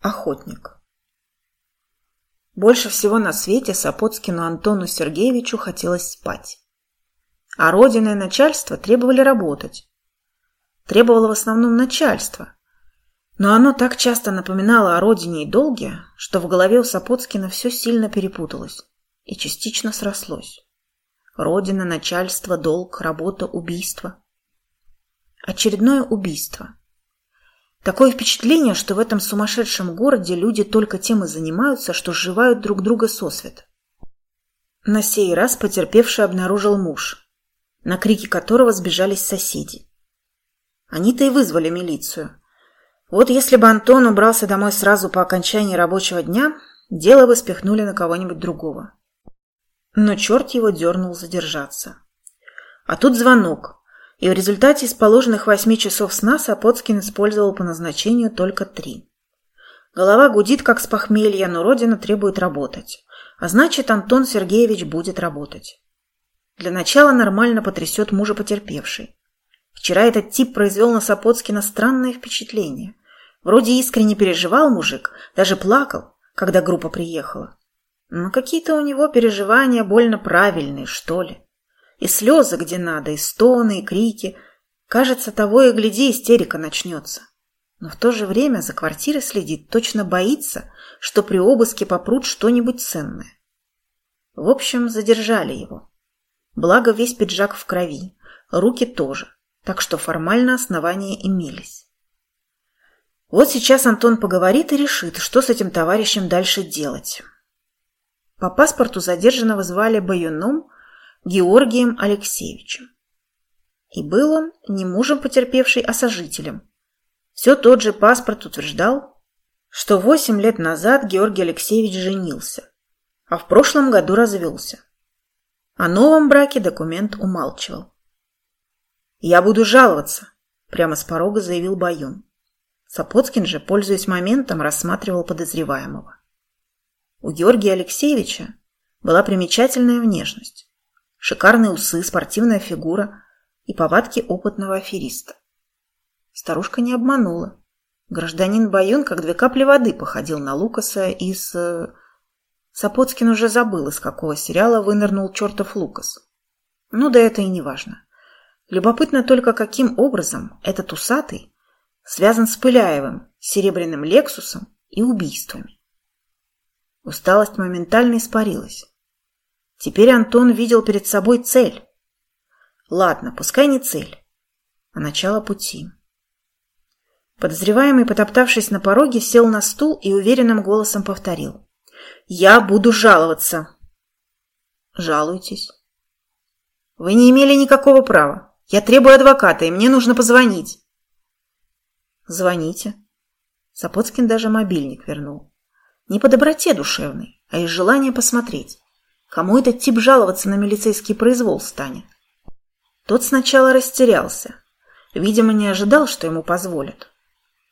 Охотник. Больше всего на свете Сапоцкину Антону Сергеевичу хотелось спать. А родина и начальство требовали работать. Требовало в основном начальство. Но оно так часто напоминало о родине и долге, что в голове у Сапоцкина все сильно перепуталось и частично срослось. Родина, начальство, долг, работа, убийство. Очередное убийство – Такое впечатление, что в этом сумасшедшем городе люди только тем и занимаются, что сживают друг друга сосвет. На сей раз потерпевший обнаружил муж, на крики которого сбежались соседи. Они-то и вызвали милицию. Вот если бы Антон убрался домой сразу по окончании рабочего дня, дело бы спихнули на кого-нибудь другого. Но черт его дернул задержаться. А тут звонок, и в результате из положенных восьми часов сна Сапоцкин использовал по назначению только три. Голова гудит, как с похмелья, но родина требует работать. А значит, Антон Сергеевич будет работать. Для начала нормально потрясет мужа потерпевший. Вчера этот тип произвел на Сапоцкина странное впечатление. Вроде искренне переживал мужик, даже плакал, когда группа приехала. Но какие-то у него переживания больно правильные, что ли. И слезы где надо, и стоны, и крики. Кажется, того и гляди, истерика начнется. Но в то же время за квартирой следит, точно боится, что при обыске попрут что-нибудь ценное. В общем, задержали его. Благо весь пиджак в крови, руки тоже, так что формально основания имелись. Вот сейчас Антон поговорит и решит, что с этим товарищем дальше делать. По паспорту задержанного звали Баюном, Георгием Алексеевичем. И был он не мужем потерпевшей, а сожителем. Все тот же паспорт утверждал, что восемь лет назад Георгий Алексеевич женился, а в прошлом году развелся. О новом браке документ умалчивал. «Я буду жаловаться», – прямо с порога заявил Баюн. Сапоцкин же, пользуясь моментом, рассматривал подозреваемого. У Георгия Алексеевича была примечательная внешность. Шикарные усы, спортивная фигура и повадки опытного афериста. Старушка не обманула. Гражданин Баюн, как две капли воды, походил на Лукаса из... Э, Сапоцкин уже забыл, из какого сериала вынырнул чертов Лукас. Ну да это и не важно. Любопытно только, каким образом этот усатый связан с Пыляевым, серебряным Лексусом и убийствами. Усталость моментально испарилась. Теперь Антон видел перед собой цель. Ладно, пускай не цель, а начало пути. Подозреваемый, потоптавшись на пороге, сел на стул и уверенным голосом повторил. «Я буду жаловаться». «Жалуйтесь». «Вы не имели никакого права. Я требую адвоката, и мне нужно позвонить». «Звоните». Сапоцкин даже мобильник вернул. Не по доброте душевной, а из желания посмотреть. Кому этот тип жаловаться на милицейский произвол станет? Тот сначала растерялся. Видимо, не ожидал, что ему позволят.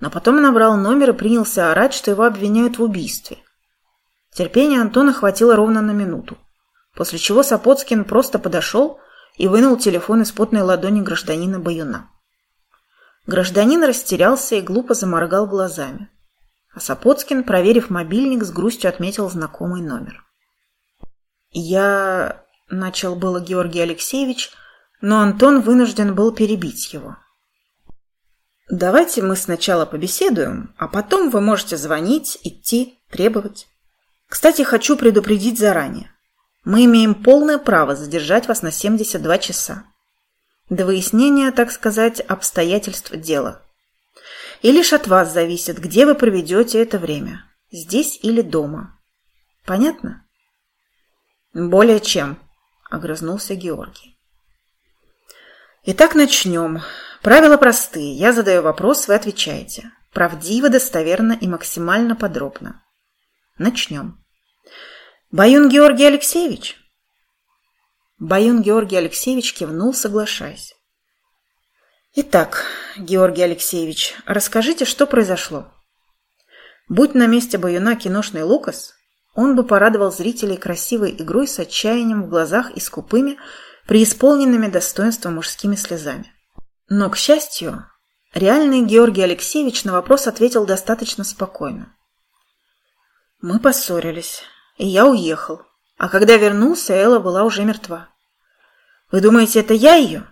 Но потом набрал номер и принялся орать, что его обвиняют в убийстве. Терпение Антона хватило ровно на минуту, после чего Сапоцкин просто подошел и вынул телефон из потной ладони гражданина Баюна. Гражданин растерялся и глупо заморгал глазами. А Сапоцкин, проверив мобильник, с грустью отметил знакомый номер. «Я...» – начал было Георгий Алексеевич, но Антон вынужден был перебить его. «Давайте мы сначала побеседуем, а потом вы можете звонить, идти, требовать. Кстати, хочу предупредить заранее. Мы имеем полное право задержать вас на 72 часа. До выяснения, так сказать, обстоятельств дела. И лишь от вас зависит, где вы проведете это время. Здесь или дома. Понятно? «Более чем», — огрызнулся Георгий. «Итак, начнем. Правила простые. Я задаю вопрос, вы отвечаете. Правдиво, достоверно и максимально подробно. Начнем. Баюн Георгий Алексеевич?» Баюн Георгий Алексеевич кивнул, соглашаясь. «Итак, Георгий Алексеевич, расскажите, что произошло?» Будь на месте Баюна киношный Лукас, он бы порадовал зрителей красивой игрой с отчаянием в глазах и скупыми, преисполненными достоинства мужскими слезами. Но, к счастью, реальный Георгий Алексеевич на вопрос ответил достаточно спокойно. Мы поссорились, и я уехал. А когда вернулся, Элла была уже мертва. Вы думаете, это я ее?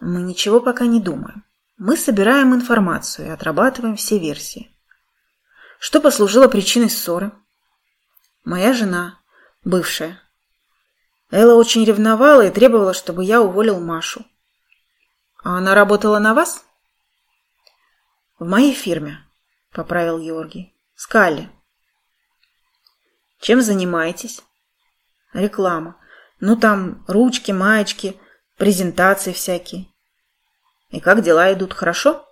Мы ничего пока не думаем. Мы собираем информацию и отрабатываем все версии. Что послужило причиной ссоры? Моя жена, бывшая. Элла очень ревновала и требовала, чтобы я уволил Машу. А она работала на вас? В моей фирме, поправил Георгий. Скалли. Чем занимаетесь? Реклама. Ну, там ручки, маечки, презентации всякие. И как дела идут, хорошо?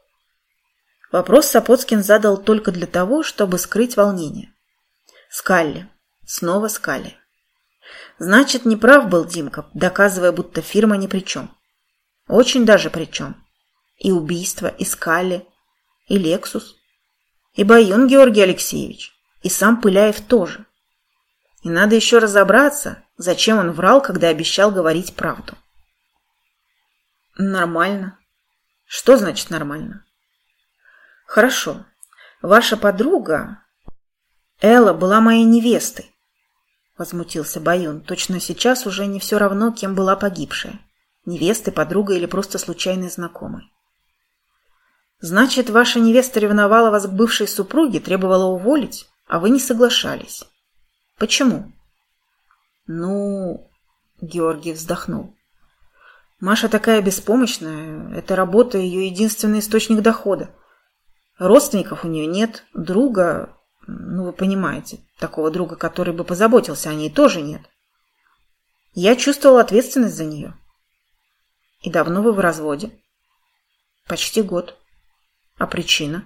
Вопрос Сапоцкин задал только для того, чтобы скрыть волнение. Скалли. Снова Скалли. Значит, неправ был Димка, доказывая, будто фирма ни при чем. Очень даже при чем. И убийство, и Скалли, и Лексус, и Баюн Георгий Алексеевич, и сам Пыляев тоже. И надо еще разобраться, зачем он врал, когда обещал говорить правду. Нормально. Что значит нормально? Хорошо. Ваша подруга Элла была моей невестой. Возмутился Баюн. Точно сейчас уже не все равно, кем была погибшая. Невестой, подругой или просто случайной знакомой. Значит, ваша невеста ревновала вас к бывшей супруге, требовала уволить, а вы не соглашались. Почему? Ну, Георгий вздохнул. Маша такая беспомощная, эта работа ее единственный источник дохода. Родственников у нее нет, друга, ну вы понимаете, такого друга, который бы позаботился о ней, тоже нет. Я чувствовал ответственность за нее. И давно вы в разводе? Почти год. А причина?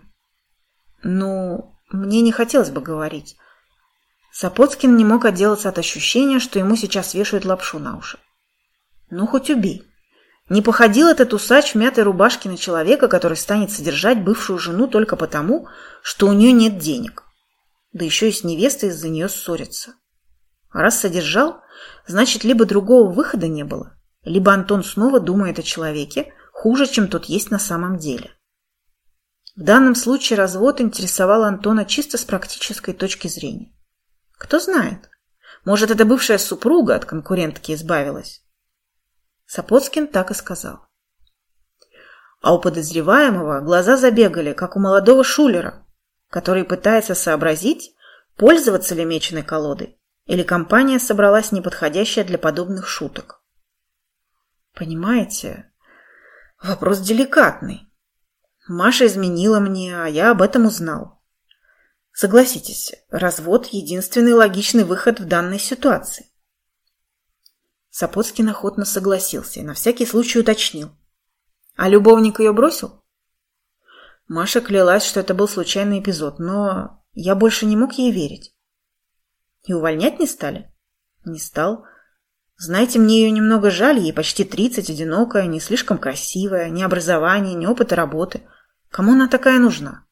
Ну, мне не хотелось бы говорить. Сапоцкин не мог отделаться от ощущения, что ему сейчас вешают лапшу на уши. Ну, хоть убей. Не походил этот усач в мятой рубашке на человека, который станет содержать бывшую жену только потому, что у нее нет денег. Да еще и с невестой из-за нее ссорится. А раз содержал, значит, либо другого выхода не было, либо Антон снова думает о человеке хуже, чем тот есть на самом деле. В данном случае развод интересовал Антона чисто с практической точки зрения. Кто знает, может, эта бывшая супруга от конкурентки избавилась. Сапоцкин так и сказал. А у подозреваемого глаза забегали, как у молодого шулера, который пытается сообразить, пользоваться ли меченой колодой, или компания собралась неподходящая для подобных шуток. Понимаете, вопрос деликатный. Маша изменила мне, а я об этом узнал. Согласитесь, развод – единственный логичный выход в данной ситуации. Сапоцкин охотно согласился и на всякий случай уточнил. А любовник ее бросил? Маша клялась, что это был случайный эпизод, но я больше не мог ей верить. И увольнять не стали? Не стал. Знаете, мне ее немного жаль, ей почти тридцать, одинокая, не слишком красивая, ни образования, ни опыта работы. Кому она такая нужна?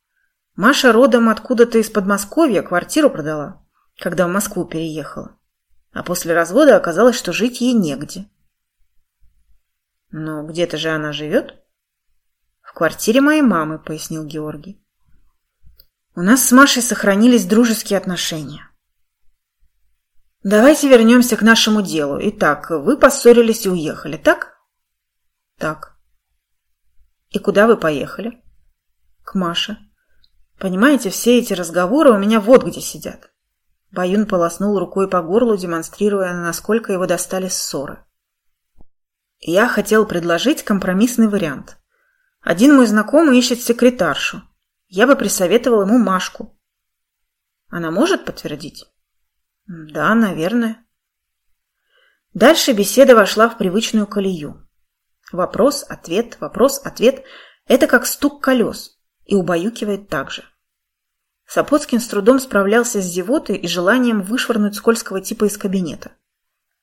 Маша родом откуда-то из Подмосковья квартиру продала, когда в Москву переехала а после развода оказалось, что жить ей негде. «Но где-то же она живет?» «В квартире моей мамы», — пояснил Георгий. «У нас с Машей сохранились дружеские отношения». «Давайте вернемся к нашему делу. Итак, вы поссорились и уехали, так?» «Так». «И куда вы поехали?» «К Маше. Понимаете, все эти разговоры у меня вот где сидят. Баюн полоснул рукой по горлу, демонстрируя, насколько его достали ссоры. Я хотел предложить компромиссный вариант. Один мой знакомый ищет секретаршу. Я бы присоветовал ему Машку. Она может подтвердить? Да, наверное. Дальше беседа вошла в привычную колею. Вопрос, ответ, вопрос, ответ – это как стук колес и убаюкивает так же. Сапоцкин с трудом справлялся с зевотой и желанием вышвырнуть скользкого типа из кабинета.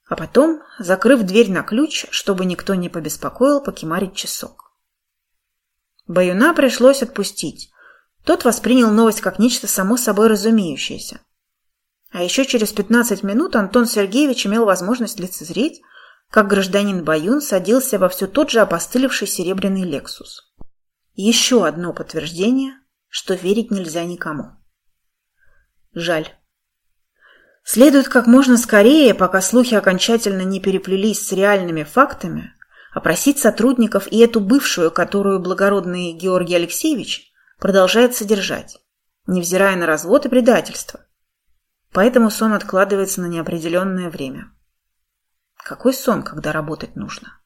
А потом, закрыв дверь на ключ, чтобы никто не побеспокоил, покемарить часок. Баюна пришлось отпустить. Тот воспринял новость как нечто само собой разумеющееся. А еще через 15 минут Антон Сергеевич имел возможность лицезреть, как гражданин Баюн садился во все тот же опостылевший серебряный «Лексус». Еще одно подтверждение, что верить нельзя никому. Жаль, Следует как можно скорее, пока слухи окончательно не переплелись с реальными фактами, опросить сотрудников и эту бывшую, которую благородный Георгий Алексеевич продолжает содержать, невзирая на развод и предательство. Поэтому сон откладывается на неопределенное время. Какой сон, когда работать нужно?